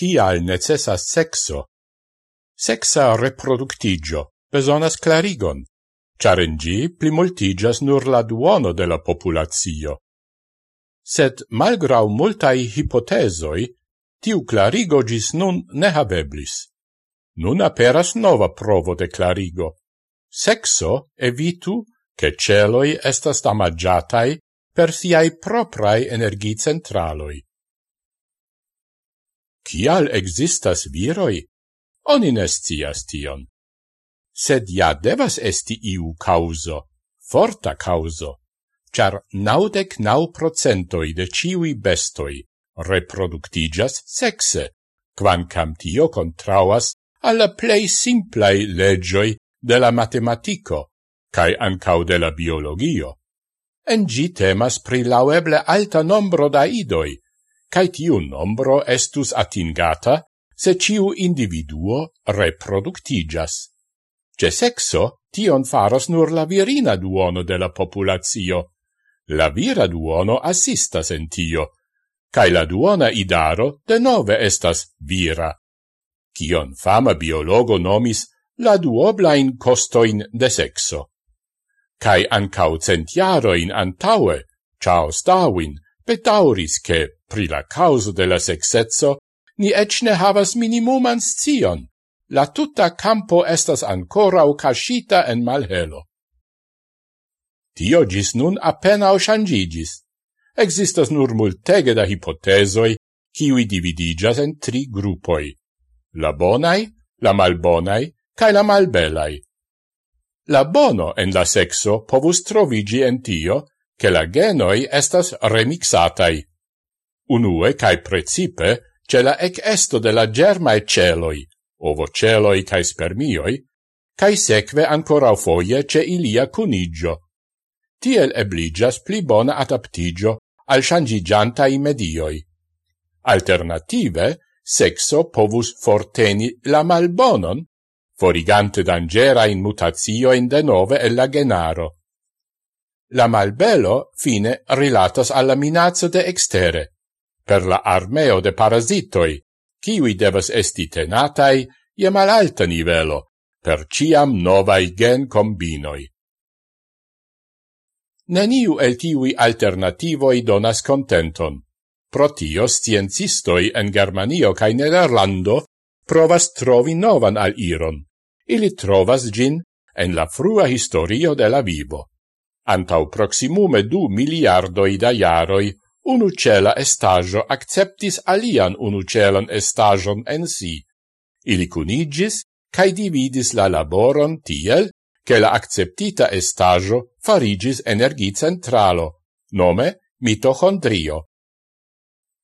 kial necessas sexo. Sexa reproductigio besonas clarigon, char in gi plimultigas nur la duono de la populatio. Sed malgrau multai hipotesoi, tiu clarigo gis nun ne habeblis. Nun aperas nova provo de clarigo. Sexo evitu che celoi estas damagiatai per siai proprai energi centraloi. Cial existas viroi? Oni nescias tion. Sed ja devas esti iu causo, forta causo, char naudec nau procentoi de ciui bestoi reproductigas sexe, quancam tio contrauas alla plei simplai legioi de la matematico, cae ancau de la biologio. En gi temas pri laueble alta nombro da idoi, cae tiu nombro estus atingata se ciu individuo reproductigas. Ce sexo, tion faros nur la virina duono de la populatio. La vira duono assistas en tio, cae la duona idaro de nove estas vira. Cion fama biologo nomis la duoblain costoin de sexo. Cae ancau centiaroin antaue, Charles Darwin bedauris che, pri la causa de la sexezzo, ni ecne havas minimuman scion. La tutta campo estas ancora cascita en malhelo. Tio gis nun appena shangigis. Existas nur multege da hipotesoi, kiui dividigas en tri gruppoi. La bonai, la malbonai, cae la malbelai. La bono en la sexo povus trovigi en tio, che la genoi estas remixatai. Unue cae precipe ce la ec esto de la germae celoi, ovoceloi cae spermioi, cae seque ancora foie ce ilia cunigio. Tiel ebligas pli bona adaptigio al shangigiantai medioi. Alternative, sexo povus forteni la malbonon, forigante dangera in mutatio in denove e la genaro la malbelo fine rilatas alla minazzo de extere, per la armeo de parasitoi, kiwi devas esti tenatai mal malalta nivelo, per ciam novai gen combinoi. Neniu el tiui alternativoi donas contenton. Pro tio sciencistoi en Germanio cae Nederlando provas trovi novan al iron. Ili trovas gin en la frua historio de la vivo antau proximume du miliardoi da iaroi, unucela estajo acceptis alian unucelan estajon en si. Ili cunigis, cae dividis la laboron tiel, che la acceptita estajo farigis energi centralo, nome mitochondrio.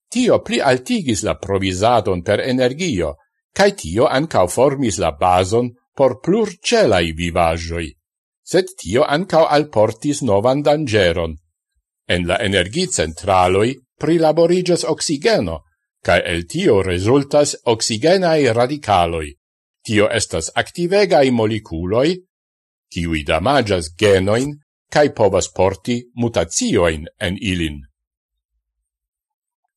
Tio pli altigis la provisadon per energio, cae tio ancau formis la bason por plurcelai vivajoi sed tio ancao alportis novan dangeron. En la energicentraloi prilaborigas oxigeno, cae el tio resultas oxigenai radicaloi. Tio estas activegai moleculoi, kiui damagas genoin, cae povas porti mutazioin en ilin.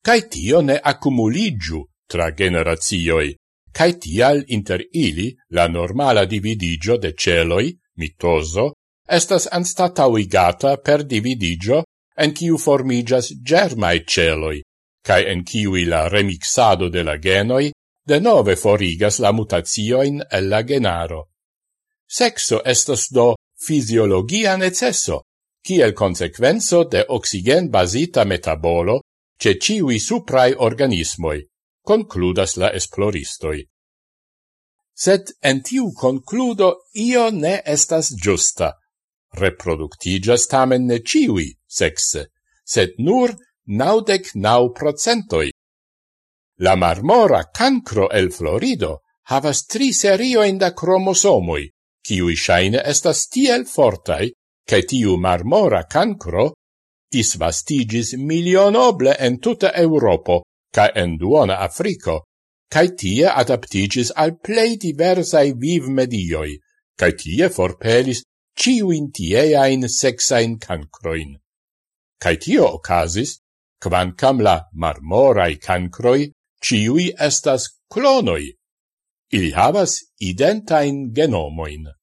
Cae tio ne accumuligiu tra generazioi, cae tial inter ili la normala dividigio de celoi mitoso, estas anstatauigata per dividigio en kiu formigas germai celoi, cae en kiui la remixado de la genoi de nove forigas la mutatioin el la genaro. Sexo estas do fisiologia necesso, kiel consequenzo de oxigen basita metabolo ce ciui suprai organismoi, concludas la esploristoi. Sed en tiu concludo io ne estas giusta. Reproductigas tamen ne ciui sexe, sed nur naudec nau procentoi. La marmora cancro el Florido havas tri serioin da cromosomoi, ciui shaine estas tiel fortai, che tiu marmora cancro disvastigis milionoble en tuta Europo, ca en duona Africo, cae tie adaptigis al plei diversae viv medioi, cae tie forpelis ciuin tieain sexain cancroin. Cae tio ocasis, quancam la marmorai cancroi ciui estas clonoi. Ili havas identain genomoin.